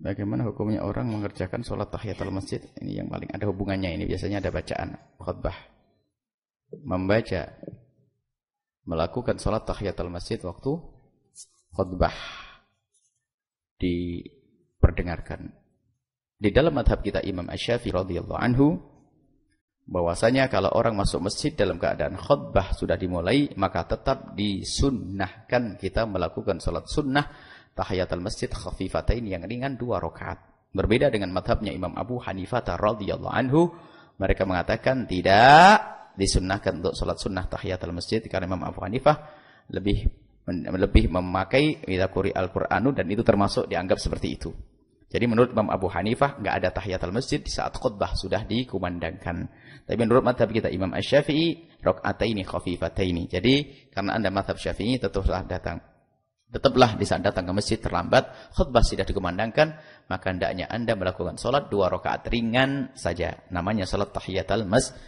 Bagaimana hukumnya orang mengerjakan sholat tahiyatul masjid? Ini yang paling ada hubungannya. Ini biasanya ada bacaan khutbah. Membaca, melakukan sholat tahiyatul masjid waktu khutbah. Diperdengarkan. Di dalam madhab kita Imam Ash-Syafi'i radhiyallahu anhu, bahwasanya kalau orang masuk masjid dalam keadaan khutbah sudah dimulai, maka tetap disunnahkan kita melakukan sholat sunnah tahiyatul masjid khafifatain yang ringan dua rakaat. Berbeda dengan madhabnya Imam Abu Hanifah radhiyallahu anhu, mereka mengatakan tidak disunnahkan untuk salat sunnah tahiyatul masjid karena Imam Abu Hanifah lebih lebih memakai idza al-Qur'anu dan itu termasuk dianggap seperti itu. Jadi menurut Imam Abu Hanifah nggak ada tahiyatul masjid di saat khutbah sudah dikumandangkan. Tapi menurut madhab kita Imam Asy-Syafi'i rakaataini khafifataini. Jadi karena Anda madhab Syafi'i tetaplah datang Tetaplah di saat datang ke masjid terlambat, khutbah sudah dikumandangkan, maka hendaknya Anda melakukan sholat dua rakaat ringan saja. Namanya sholat tahiyatul masjid.